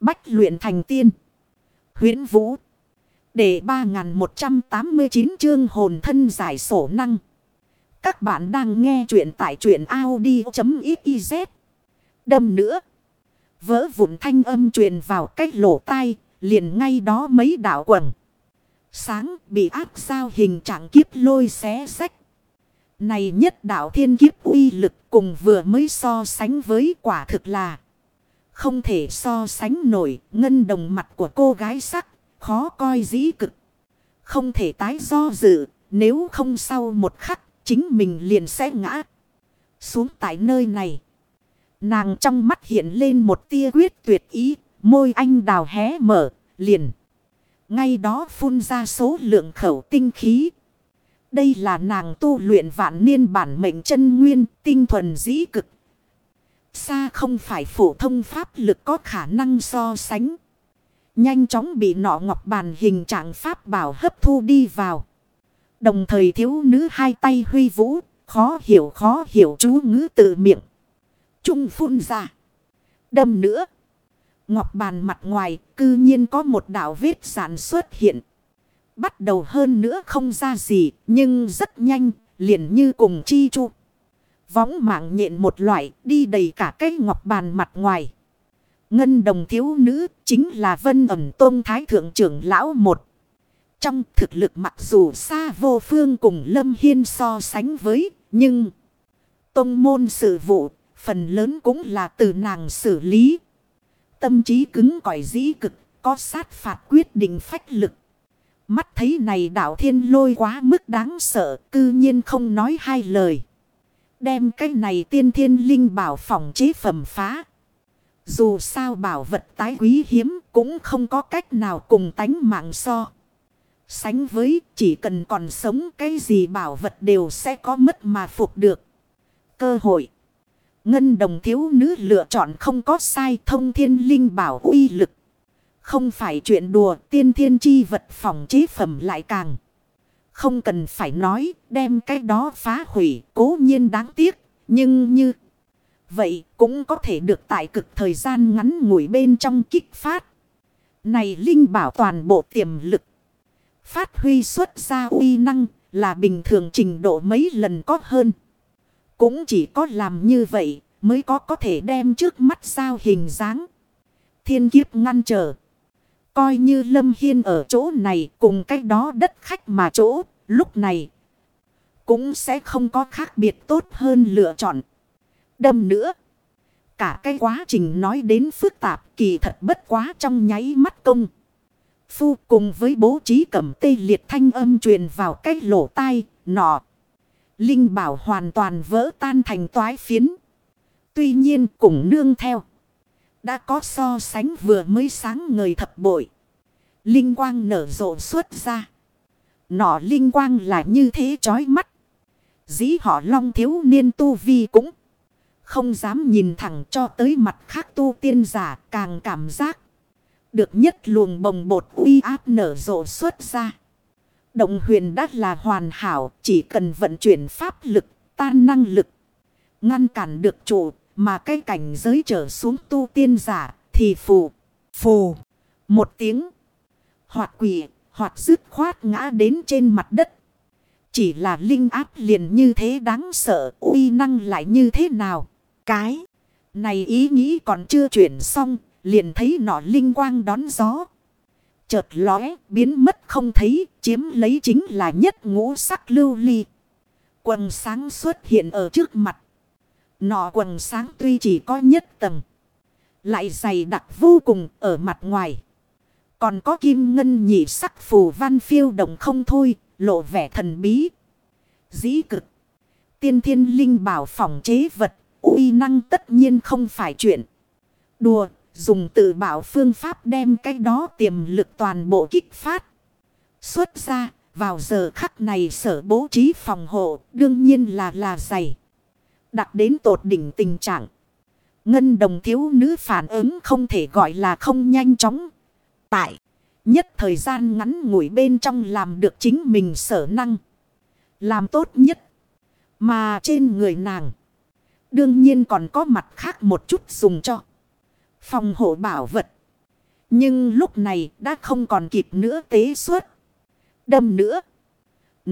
Bách luyện thành tiên. huyễn Vũ. Để 3189 chương hồn thân giải sổ năng. Các bạn đang nghe truyện tại truyện Audi.xyz. Đâm nữa. Vỡ vụn thanh âm truyền vào cách lỗ tai. Liền ngay đó mấy đảo quần. Sáng, bị áp sao hình trạng kiếp lôi xé sách. Này nhất đạo thiên kiếp uy lực cùng vừa mới so sánh với quả thực là. Không thể so sánh nổi, ngân đồng mặt của cô gái sắc. Khó coi dĩ cực. Không thể tái do dự. Nếu không sau một khắc, chính mình liền sẽ ngã. Xuống tại nơi này. Nàng trong mắt hiện lên một tia quyết tuyệt ý. Môi anh đào hé mở. Liền. Ngay đó phun ra số lượng khẩu tinh khí. Đây là nàng tu luyện vạn niên bản mệnh chân nguyên, tinh thuần dĩ cực. Xa không phải phổ thông pháp lực có khả năng so sánh. Nhanh chóng bị nọ ngọc bàn hình trạng pháp bảo hấp thu đi vào. Đồng thời thiếu nữ hai tay huy vũ, khó hiểu khó hiểu chú ngữ tự miệng. Trung phun ra. Đâm nữa. Ngọc bàn mặt ngoài cư nhiên có một đạo vết sản xuất hiện. Bắt đầu hơn nữa không ra gì nhưng rất nhanh liền như cùng chi chu. Võng mạng nhện một loại đi đầy cả cái ngọc bàn mặt ngoài. Ngân đồng thiếu nữ chính là vân ẩm tôn thái thượng trưởng lão một. Trong thực lực mặc dù xa vô phương cùng Lâm Hiên so sánh với, nhưng tông môn sự vụ, phần lớn cũng là từ nàng xử lý. Tâm trí cứng cỏi dĩ cực, có sát phạt quyết định phách lực. Mắt thấy này đạo thiên lôi quá mức đáng sợ, cư nhiên không nói hai lời. Đem cái này tiên thiên linh bảo phòng chế phẩm phá. Dù sao bảo vật tái quý hiếm cũng không có cách nào cùng tánh mạng so. Sánh với chỉ cần còn sống cái gì bảo vật đều sẽ có mất mà phục được. Cơ hội. Ngân đồng thiếu nữ lựa chọn không có sai thông thiên linh bảo uy lực. Không phải chuyện đùa, tiên thiên chi vật phòng chế phẩm lại càng. Không cần phải nói, đem cái đó phá hủy, cố nhiên đáng tiếc. Nhưng như vậy cũng có thể được tại cực thời gian ngắn ngủi bên trong kích phát. Này Linh bảo toàn bộ tiềm lực. Phát huy xuất ra uy năng là bình thường trình độ mấy lần có hơn. Cũng chỉ có làm như vậy mới có có thể đem trước mắt sao hình dáng. Thiên kiếp ngăn trở. Coi như Lâm Hiên ở chỗ này cùng cách đó đất khách mà chỗ lúc này. Cũng sẽ không có khác biệt tốt hơn lựa chọn. Đâm nữa. Cả cái quá trình nói đến phức tạp kỳ thật bất quá trong nháy mắt công. Phu cùng với bố trí cẩm tê liệt thanh âm truyền vào cái lỗ tai, nọ. Linh bảo hoàn toàn vỡ tan thành toái phiến. Tuy nhiên cùng nương theo. Đã có so sánh vừa mới sáng ngời thập bội. Linh quang nở rộ xuất ra. Nọ linh quang là như thế chói mắt. Dĩ họ long thiếu niên tu vi cũng. Không dám nhìn thẳng cho tới mặt khác tu tiên giả càng cảm giác. Được nhất luồng bồng bột uy áp nở rộ xuất ra. Động huyền đắt là hoàn hảo, chỉ cần vận chuyển pháp lực, tan năng lực. Ngăn cản được chủ, mà cái cảnh giới trở xuống tu tiên giả, thì phù, phù, một tiếng. Hoạt quỷ, hoạt dứt khoát ngã đến trên mặt đất. Chỉ là linh áp liền như thế đáng sợ, uy năng lại như thế nào. Cái này ý nghĩ còn chưa chuyển xong, liền thấy nọ linh quang đón gió. Chợt lóe, biến mất không thấy, chiếm lấy chính là nhất ngũ sắc lưu ly. Quần sáng xuất hiện ở trước mặt. Nọ quần sáng tuy chỉ có nhất tầng. Lại dày đặc vô cùng ở mặt ngoài. Còn có kim ngân nhị sắc phù văn phiêu động không thôi, lộ vẻ thần bí. Dĩ cực. Tiên thiên linh bảo phòng chế vật, uy năng tất nhiên không phải chuyện. Đùa, dùng tự bảo phương pháp đem cái đó tiềm lực toàn bộ kích phát. Xuất ra, vào giờ khắc này sở bố trí phòng hộ, đương nhiên là là dày. Đặt đến tột đỉnh tình trạng. Ngân đồng thiếu nữ phản ứng không thể gọi là không nhanh chóng. Tại nhất thời gian ngắn ngủi bên trong làm được chính mình sở năng. Làm tốt nhất. Mà trên người nàng. Đương nhiên còn có mặt khác một chút dùng cho. Phòng hộ bảo vật. Nhưng lúc này đã không còn kịp nữa tế suốt. Đâm nữa.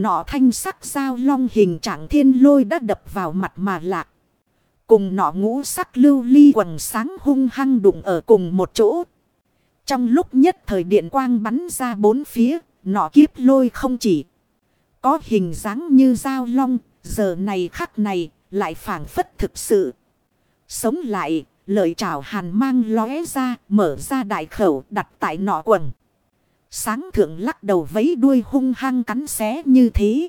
Nọ thanh sắc dao long hình trạng thiên lôi đã đập vào mặt mà lạc. Cùng nọ ngũ sắc lưu ly quần sáng hung hăng đụng ở cùng một chỗ. Trong lúc nhất thời điện quang bắn ra bốn phía, nọ kiếp lôi không chỉ. Có hình dáng như dao long, giờ này khắc này, lại phản phất thực sự. Sống lại, lợi trảo hàn mang lóe ra, mở ra đại khẩu đặt tại nọ quần. Sáng thượng lắc đầu vấy đuôi hung hăng cắn xé như thế.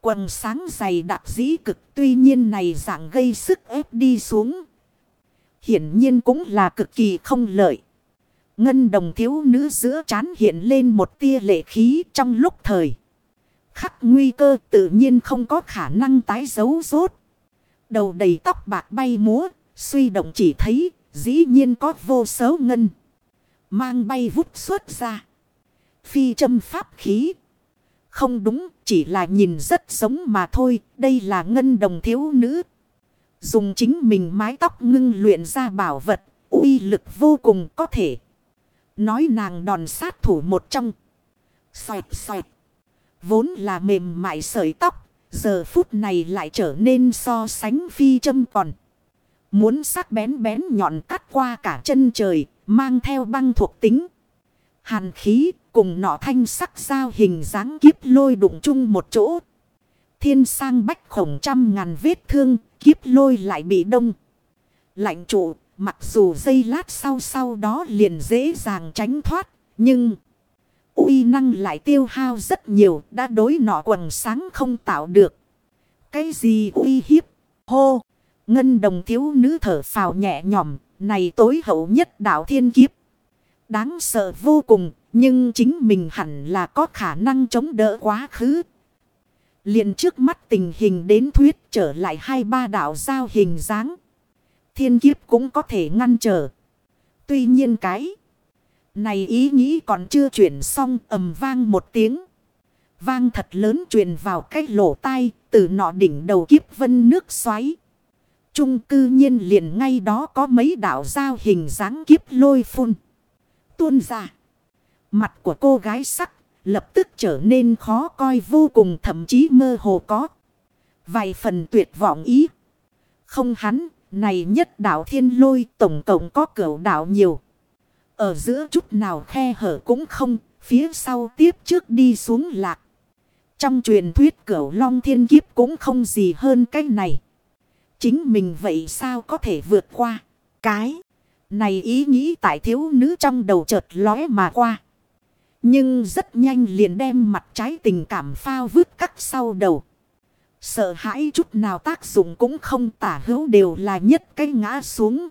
Quần sáng dày đặc dĩ cực tuy nhiên này dạng gây sức ép đi xuống. Hiển nhiên cũng là cực kỳ không lợi. Ngân đồng thiếu nữ giữa chán hiện lên một tia lệ khí trong lúc thời. Khắc nguy cơ tự nhiên không có khả năng tái giấu rốt. Đầu đầy tóc bạc bay múa, suy động chỉ thấy, dĩ nhiên có vô số ngân. Mang bay vút xuất ra. Phi châm pháp khí. Không đúng, chỉ là nhìn rất giống mà thôi, đây là ngân đồng thiếu nữ. Dùng chính mình mái tóc ngưng luyện ra bảo vật, uy lực vô cùng có thể. Nói nàng đòn sát thủ một trong. Xoẹt xoẹt. Vốn là mềm mại sợi tóc, giờ phút này lại trở nên so sánh phi châm còn. Muốn sắc bén bén nhọn cắt qua cả chân trời, mang theo băng thuộc tính. Hàn khí cùng nọ thanh sắc sao hình dáng kiếp lôi đụng chung một chỗ. Thiên sang bách khổng trăm ngàn vết thương, kiếp lôi lại bị đông. Lạnh trụ, mặc dù dây lát sau sau đó liền dễ dàng tránh thoát, nhưng uy năng lại tiêu hao rất nhiều, đã đối nọ quần sáng không tạo được. Cái gì uy hiếp? Hô! Ngân đồng thiếu nữ thở phào nhẹ nhõm, này tối hậu nhất đạo thiên kiếp. Đáng sợ vô cùng, nhưng chính mình hẳn là có khả năng chống đỡ quá khứ. liền trước mắt tình hình đến thuyết trở lại hai ba đạo giao hình dáng. Thiên kiếp cũng có thể ngăn trở. Tuy nhiên cái này ý nghĩ còn chưa chuyển xong ầm vang một tiếng. Vang thật lớn truyền vào cái lỗ tai, từ nọ đỉnh đầu kiếp vân nước xoáy. Trung cư nhiên liền ngay đó có mấy đạo giao hình dáng kiếp lôi phun. Tuôn ra. Mặt của cô gái sắc lập tức trở nên khó coi vô cùng thậm chí mơ hồ có. Vài phần tuyệt vọng ý. Không hắn, này nhất đảo thiên lôi tổng cộng có cửu đảo nhiều. Ở giữa chút nào khe hở cũng không, phía sau tiếp trước đi xuống lạc. Trong truyền thuyết cửu long thiên kiếp cũng không gì hơn cái này. Chính mình vậy sao có thể vượt qua? Cái này ý nghĩ tại thiếu nữ trong đầu chợt lóe mà qua. Nhưng rất nhanh liền đem mặt trái tình cảm phao vứt cắt sau đầu. Sợ hãi chút nào tác dụng cũng không tả hữu đều là nhất cái ngã xuống.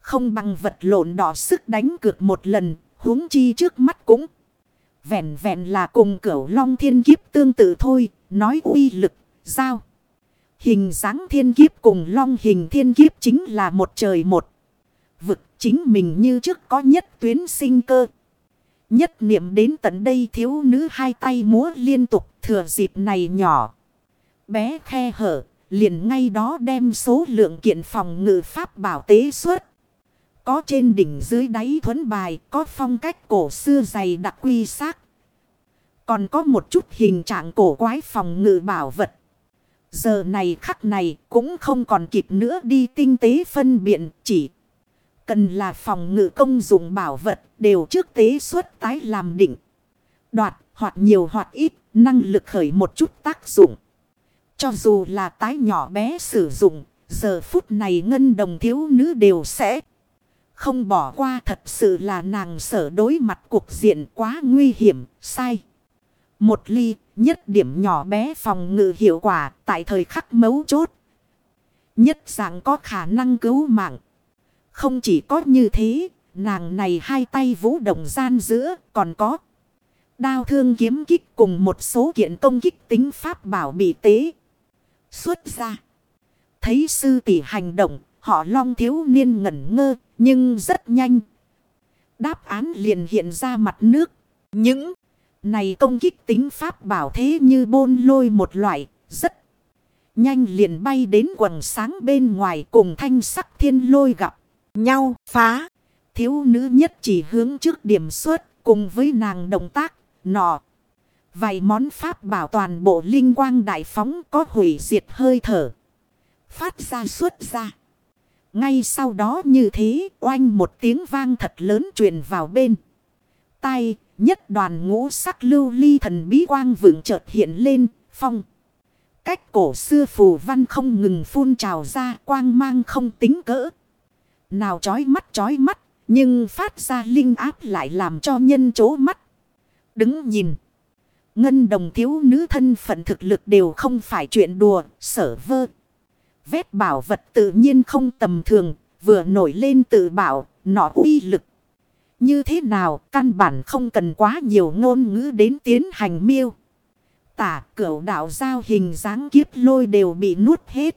Không bằng vật lộn đỏ sức đánh cược một lần, huống chi trước mắt cũng. Vẹn vẹn là cùng cửu long thiên kiếp tương tự thôi, nói uy lực, giao. Hình dáng thiên kiếp cùng long hình thiên kiếp chính là một trời một. Vực chính mình như trước có nhất tuyến sinh cơ. Nhất niệm đến tận đây thiếu nữ hai tay múa liên tục thừa dịp này nhỏ. Bé khe hở, liền ngay đó đem số lượng kiện phòng ngự pháp bảo tế suốt. Có trên đỉnh dưới đáy thuấn bài, có phong cách cổ xưa dày đặc quy xác. Còn có một chút hình trạng cổ quái phòng ngự bảo vật. Giờ này khắc này cũng không còn kịp nữa đi tinh tế phân biện chỉ. Cần là phòng ngự công dụng bảo vật đều trước tế xuất tái làm định. Đoạt hoặc nhiều hoặc ít năng lực khởi một chút tác dụng. Cho dù là tái nhỏ bé sử dụng, giờ phút này ngân đồng thiếu nữ đều sẽ không bỏ qua thật sự là nàng sở đối mặt cuộc diện quá nguy hiểm, sai. Một ly, nhất điểm nhỏ bé phòng ngự hiệu quả tại thời khắc mấu chốt. Nhất dạng có khả năng cứu mạng. Không chỉ có như thế, nàng này hai tay vũ động gian giữa còn có. Đao thương kiếm kích cùng một số kiện công kích tính pháp bảo bị tế. Xuất ra. Thấy sư tỷ hành động, họ long thiếu niên ngẩn ngơ, nhưng rất nhanh. Đáp án liền hiện ra mặt nước. Những này công kích tính pháp bảo thế như bôn lôi một loại, rất nhanh liền bay đến quần sáng bên ngoài cùng thanh sắc thiên lôi gặp nhau phá. Thiếu nữ nhất chỉ hướng trước điểm xuất cùng với nàng động tác, nọ. Vài món pháp bảo toàn bộ linh quang đại phóng có hủy diệt hơi thở. Phát ra xuất ra. Ngay sau đó như thế oanh một tiếng vang thật lớn truyền vào bên. tay nhất đoàn ngũ sắc lưu ly thần bí quang vượng chợt hiện lên phong. Cách cổ xưa phù văn không ngừng phun trào ra quang mang không tính cỡ. Nào chói mắt chói mắt nhưng phát ra linh áp lại làm cho nhân chố mắt. Đứng nhìn. Ngân đồng thiếu nữ thân phận thực lực đều không phải chuyện đùa, sở vơ. Vết bảo vật tự nhiên không tầm thường, vừa nổi lên tự bảo, nọ uy lực. Như thế nào, căn bản không cần quá nhiều ngôn ngữ đến tiến hành miêu. Tả cửu đạo giao hình dáng kiếp lôi đều bị nuốt hết.